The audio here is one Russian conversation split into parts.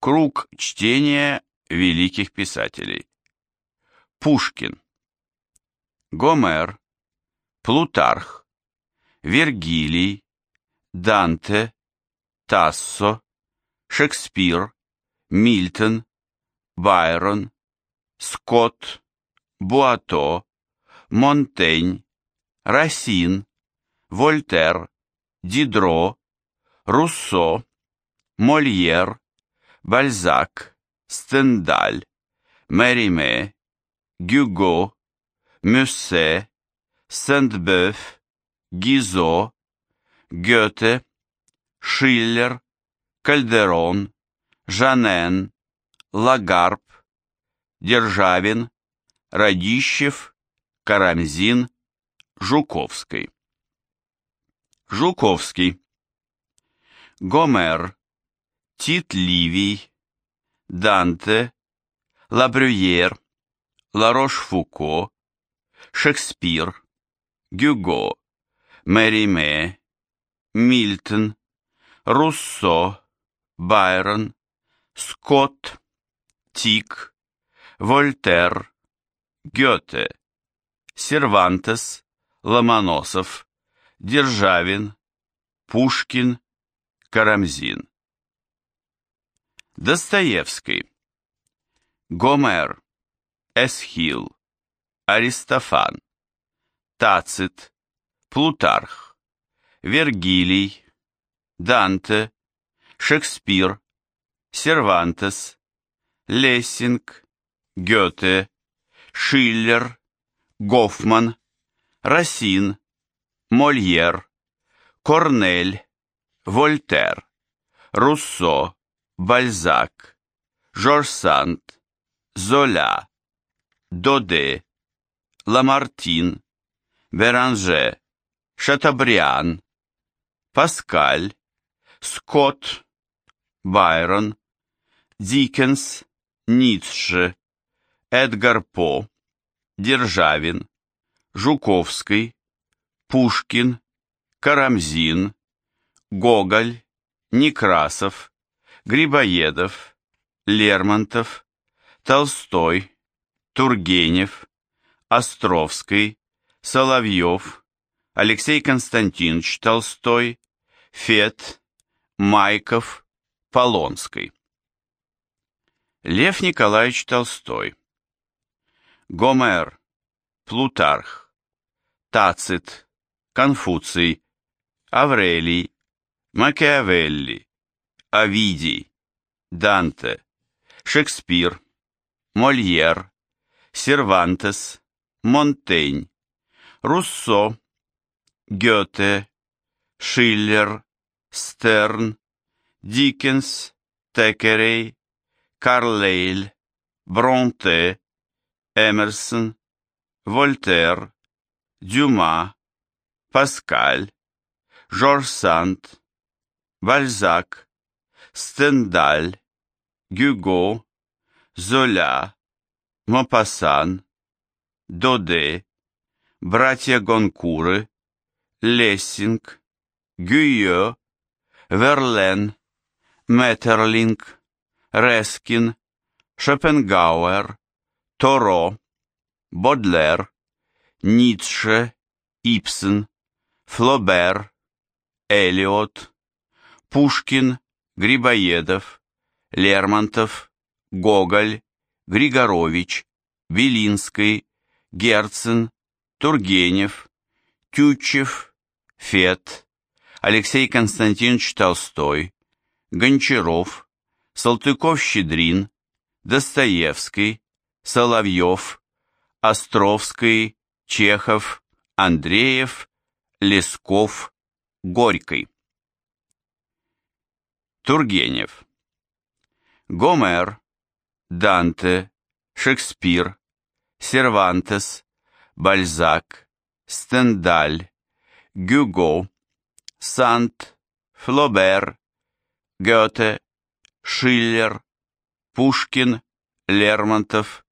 Круг чтения великих писателей. Пушкин. Гомер. Плутарх. Вергилий. Данте. Тассо. Шекспир. Мильтон. Байрон. Скотт. Буато. Монтень. Рассин. Вольтер. Дидро. Руссо. Мольер. Бальзак, Стендаль, Мериме, Гюго, Мюссе, Сент-Бœuf, Гизо, Гёте, Шиллер, Кальдерон, Жанен, Лагарб, Державин, Радищев, Карамзин, Жуковский. Жуковский. Гомер. Тит Ливий, Данте, Лабрюер, Ларош-Фуко, Шекспир, Гюго, Мериме, Мильтон, Руссо, Байрон, Скотт, Тик, Вольтер, Гёте, Сервантес, Ломоносов, Державин, Пушкин, Карамзин. Достоевский. Гомер. Эсхил. Аристофан. Тацит. Плутарх. Вергилий. Данте. Шекспир. Сервантес. Лессинг. Гёте. Шиллер. Гофман. Рассин. Мольер. Корнель. Вольтер. Руссо. Бальзак, Жорж Санд, Золя, Доде, Ламартин, Беранже, Шатабриан, Паскаль, Скотт, Байрон, Диккенс, Ницше, Эдгар По, Державин, Жуковский, Пушкин, Карамзин, Гоголь, Некрасов, Грибоедов, Лермонтов, Толстой, Тургенев, Островский, Соловьев, Алексей Константинович Толстой, Фет, Майков, Полонский. Лев Николаевич Толстой. Гомер, Плутарх, Тацит, Конфуций, Аврелий, Макиавелли, Овидий, Данте, Шекспир, Мольер, Сервантес, Монтень, Руссо, Гёте, Шиллер, Стерн, Диккенс, Текерей, Карлейль, Бронте, Эмерсон, Вольтер, Дюма, Паскаль, Жорж Санд, Бальзак, Стендаль, Гюго, Золя, Мопассан, Доде, братья Гонкуры, Лессинг, Гюйо, Верлен, Метерлинк, Рёскин, Шопенгауэр, Торо, Бодлер, Ницше, Ипсен, Флобер, Элиот, Пушкин, Грибоедов, Лермонтов, Гоголь, Григорович, Белинский, Герцен, Тургенев, Тютчев, Фет, Алексей Константинович Толстой, Гончаров, Салтыков-Щедрин, Достоевский, Соловьев, Островский, Чехов, Андреев, Лесков, Горький. Тургенев. Гомер, Данте, Шекспир, Сервантес, Бальзак, Стендаль, Гюго, Сант, Флобер, Гёте, Шиллер, Пушкин, Лермонтов,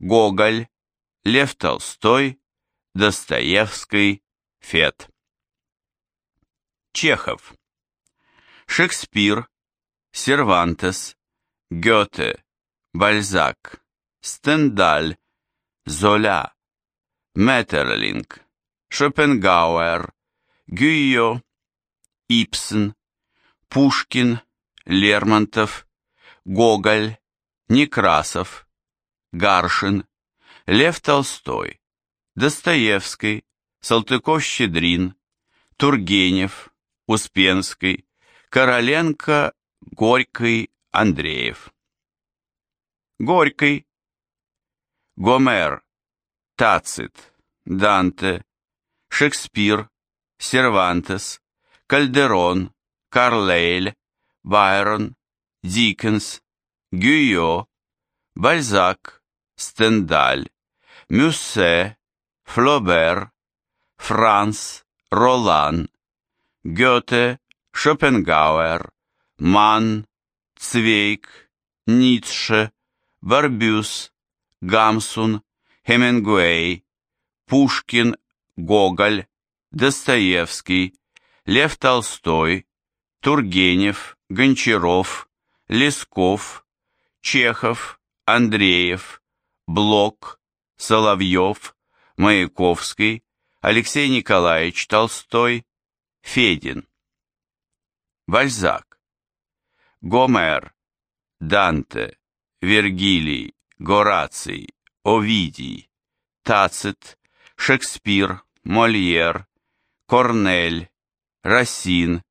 Гоголь, Лев Толстой, Достоевский, Фет. Чехов. Шекспир, Сервантес, Гёте, Бальзак, Стендаль, Золя, Меттерлинг, Шопенгауэр, Гюйо, Ипсен, Пушкин, Лермонтов, Гоголь, Некрасов, Гаршин, Лев Толстой, Достоевский, Салтыков-Щедрин, Тургенев, Успенский, Короленко, Горький, Андреев. Горький, Гомер, Тацит, Данте, Шекспир, Сервантес, Кальдерон, Карлейль, Байрон, Диккенс, Гюйо, Бальзак, Стендаль, Мюссе, Флобер, Франс, Ролан, Гёте, Шопенгауэр, Манн, Цвейг, Ницше, Барбюс, Гамсун, Хемингуэй, Пушкин, Гоголь, Достоевский, Лев Толстой, Тургенев, Гончаров, Лесков, Чехов, Андреев, Блок, Соловьев, Маяковский, Алексей Николаевич Толстой, Федин. Бальзак. Гомер, Данте, Вергилий, Гораций, Овидий, Тацит, Шекспир, Мольер, Корнель, Рассин,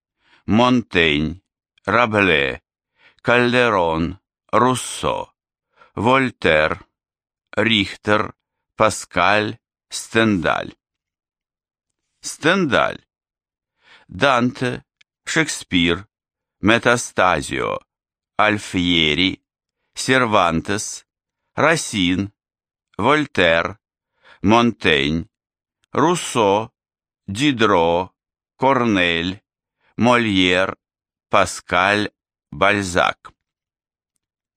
Монтень, Рабле, Кальдерон, Руссо, Вольтер, Рихтер, Паскаль, Стендаль. Стендаль. Данте, Шекспир, Метастазио, Альфьери, Сервантес, Рассин, Вольтер, Монтень, Руссо, Дидро, Корнель, Мольер, Паскаль, Бальзак.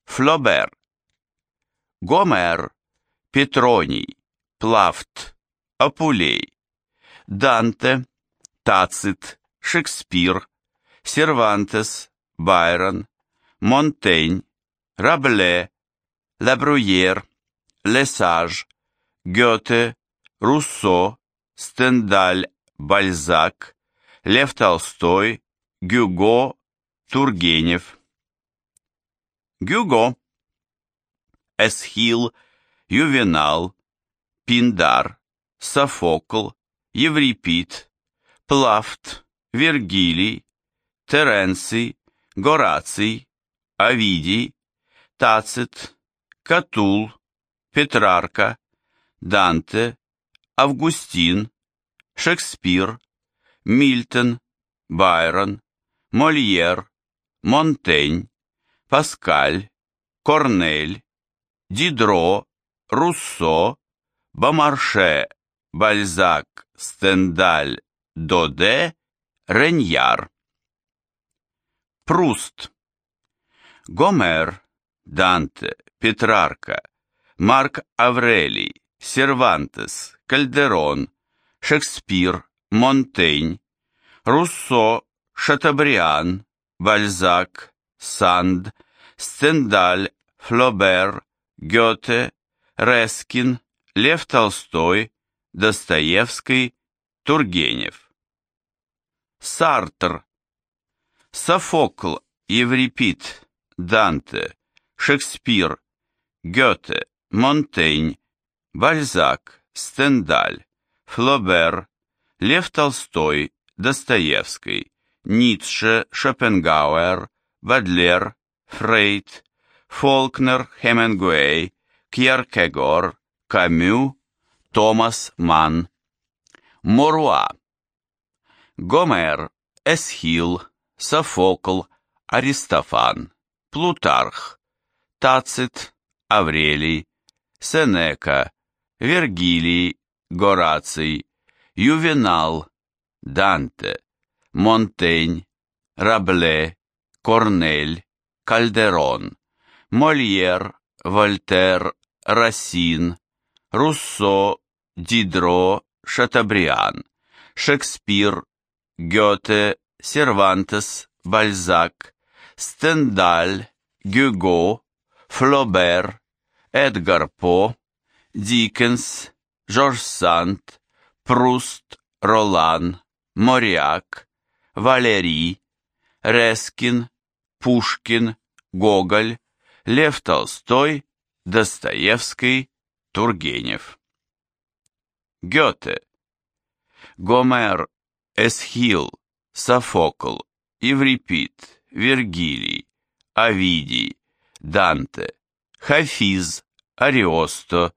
Флобер. Гомер, Петроний, Плафт, Апулей, Данте, Тацит, Шекспир, Сервантес, Байрон, Монтень, Рабле, Лабруер, Лесаж, Гёте, Руссо, Стендаль, Бальзак, Лев Толстой, Гюго, Тургенев. Гюго. Эсхил, Ювенал, Пиндар, Софокл, Еврипид, Плафт, Вергилий, Теренций, Гораций, Овидий, Тацит, Катул, Петрарка, Данте, Августин, Шекспир, Мильтон, Байрон, Мольер, Монтень, Паскаль, Корнель, Дидро, Руссо, Бомарше, Бальзак, Стендаль, Доде, Реньяр. Пруст. Гомер, Данте, Петрарка, Марк Аврелий, Сервантес, Кальдерон, Шекспир, Монтень, Руссо, Шатабриан, Бальзак, Санд, Стендаль, Флобер, Гёте, Рескин, Лев Толстой, Достоевский, Тургенев. Сартр, Софокл, Еврипид, Данте, Шекспир, Гёте, Монтень, Бальзак, Стендаль, Флобер, Лев Толстой, Достоевский, Ницше, Шопенгауэр, Бадлер, Фрейд, Фолкнер, Хемингуэй, Кьеркегор, Камю, Томас Манн. Моруа. Гомер, Эсхил, Софокл, Аристофан, Плутарх, Тацит, Аврелий, Сенека, Вергилий, Гораций, Ювенал, Данте, Монтень, Рабле, Корнель, Кальдерон, Мольер, Вольтер, Рассин, Руссо, Дидро, Шатабриан, Шекспир, Гёте, Сервантес, Бальзак, Стендаль, Гюго, Флобер, Эдгар По, Диккенс, Жорж Санд, Пруст, Ролан, Моряк, Валерий, Рескин, Пушкин, Гоголь, Лев Толстой, Достоевский, Тургенев. Гёте. Гомер, Эсхил, Софокл, Еврипид, Вергилий, Овидий, Данте, Хафиз, Ариосто,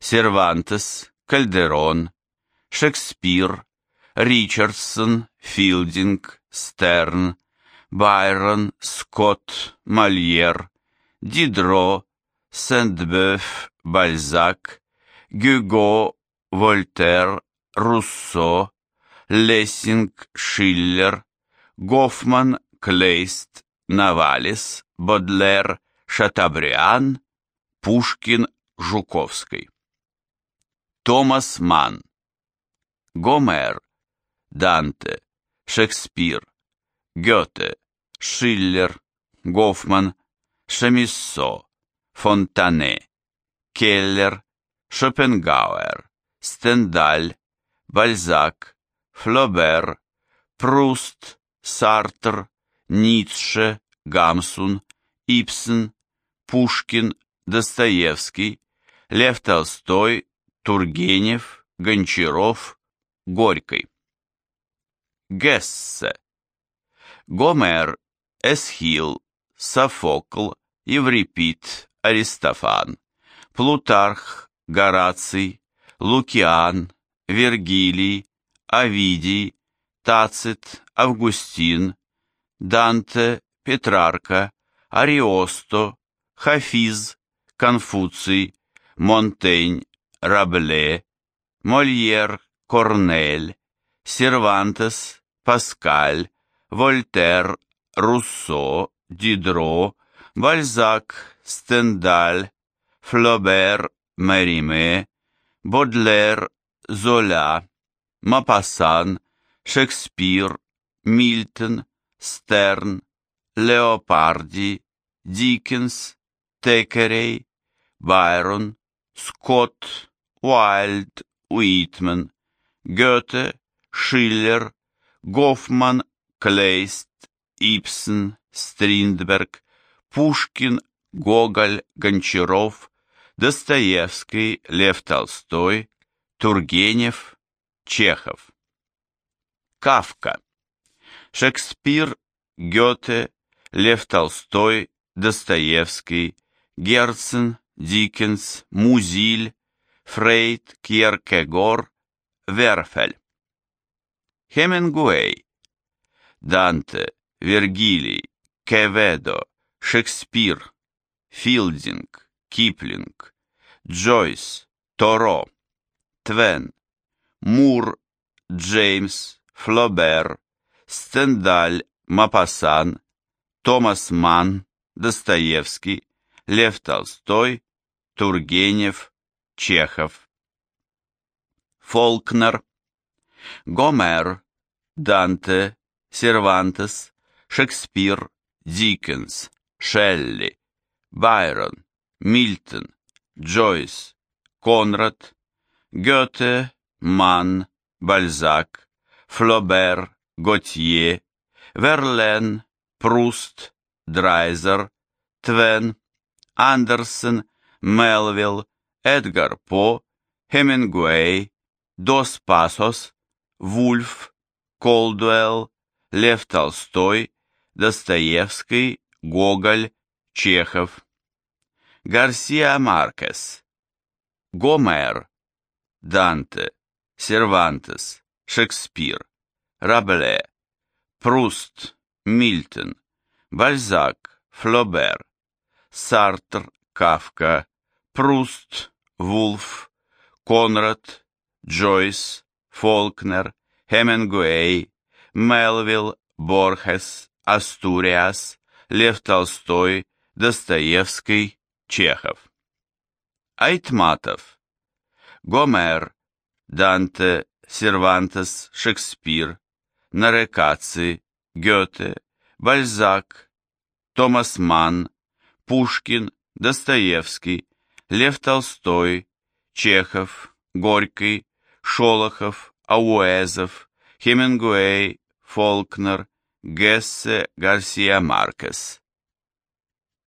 Сервантес, Кальдерон, Шекспир, Ричардсон, Филдинг, Стерн, Байрон, Скотт, Мольер, Дидро, Сент-Бёв, Бальзак, Гюго, Вольтер, Руссо, Лессинг, Шиллер, Гофман, Клейст, Новалис, Бодлер, Шатобриан, Пушкин, Жуковский. Томас Манн. Гомер, Данте, Шекспир, Гёте, Шиллер, Гофман, Шамиссо, Фонтане, Келлер, Шопенгауэр, Стендаль, Бальзак, Флобер, Пруст, Сартр, Ницше, Гамсун, Ипсен, Пушкин, Достоевский, Лев Толстой, Тургенев, Гончаров, Горький. Гессе. Гомер, Эсхил, Софокл, Еврипид, Аристофан, Плутарх, Гораций, Лукиан, Вергилий, Овидий, Тацит, Августин, Данте, Петрарка, Ариосто, Хафиз, Конфуций, Монтень, Рабле, Мольер, Корнель, Сервантес, Паскаль, Вольтер, Руссо, Дидро, Бальзак, Стендаль, Флобер, Мериме, Бодлер, Золя, Мапассан, Шекспир, Мильтон, Стерн, Леопарди, Диккенс, Текерей, Байрон, Скотт, Уайльд, Уитман, Гёте, Шиллер, Гофман, Клейст, Ипсен, Стриндберг, Пушкин, Гоголь, Гончаров, Достоевский, Лев Толстой, Тургенев, Чехов. Кавка. Шекспир, Гёте, Лев Толстой, Достоевский, Герцен, Диккенс, Музиль, Фрейд, Кьеркегор, Верфель. Хемингуэй, Данте, Вергилий, Кеведо, Шекспир, Филдинг, Киплинг, Джойс, Торо, Твен, Мур, Джеймс, Флобер, Стендаль, Мапасан, Томас Манн, Достоевский, Лев Толстой, Тургенев, Чехов. Фолкнер, Гомер, Данте, Сервантес, Шекспир, Диккенс, Шелли, Байрон, Мильтон, Джойс, Конрад, Гёте, Манн, Бальзак, Флобер, Готье, Верлен, Пруст, Драйзер, Твен, Андерсон, Мелвилл, Эдгар По, Хемингуэй, Дос Пасос, Вульф, Колдуэлл, Лев Толстой, Достоевский, Гоголь, Чехов. Гарсиа Маркес, Гомер, Данте, Сервантес, Шекспир, Рабле, Пруст, Мильтон, Бальзак, Флобер, Сартр, Кавка, Пруст, Вулф, Конрад, Джойс, Фолкнер, Хемингуэй, Мелвилл, Борхес, Астуриас, Лев Толстой, Достоевский, Чехов. Айтматов. Гомер, Данте, Сервантес, Шекспир, Нарекаци, Гёте, Бальзак, Томас Манн, Пушкин, Достоевский, Лев Толстой, Чехов, Горький, Шолохов, Ауэзов, Хемингуэй, Фолкнер, Гессе, Гарсия Маркес.